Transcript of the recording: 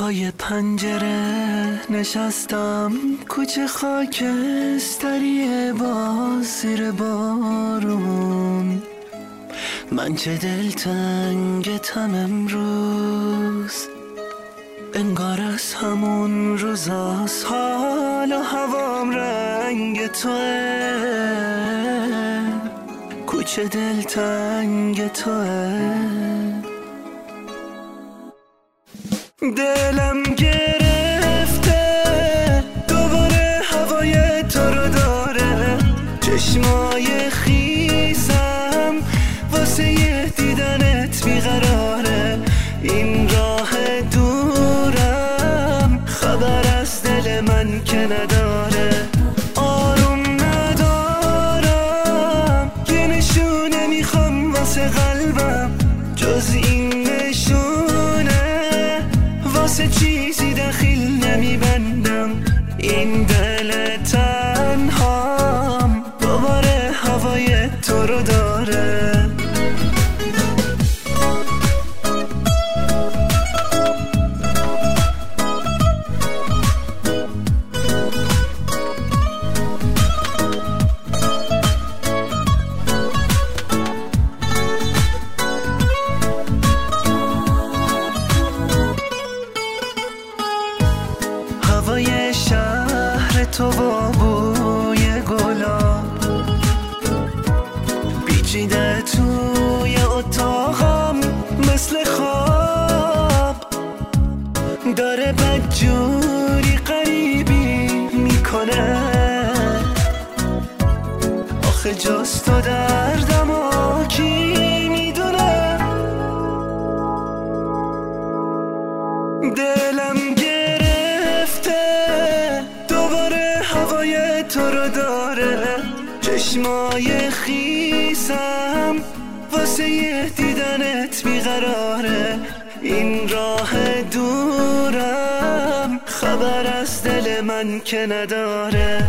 پای پنجره نشستم کوچه خاکستری باز زیر بارون. من چه دلتنگتم امروز. انگار از همون روزاست حال و هوام رنگ توه. کوچه دلتنگ توه. دلم گرفته دوباره هوای تو رو داره. چشمای خیزم واسه یه دیدنت بیقراره. این راه دورم خبر از دل من که نداره. آروم ندارم یه نشونه می‌خوام واسه قلبم. جز این تو و بوی گلاب پیچیده توی اتاقم مثل خواب. داره بدجوری قریبی می‌کنه. آخه جز تو دردم و کی می‌دونه؟ دلم تو رو داره. چشمای خیسم واسه یه دیدنت بیقراره. این راه دورم خبر از دل من که نداره.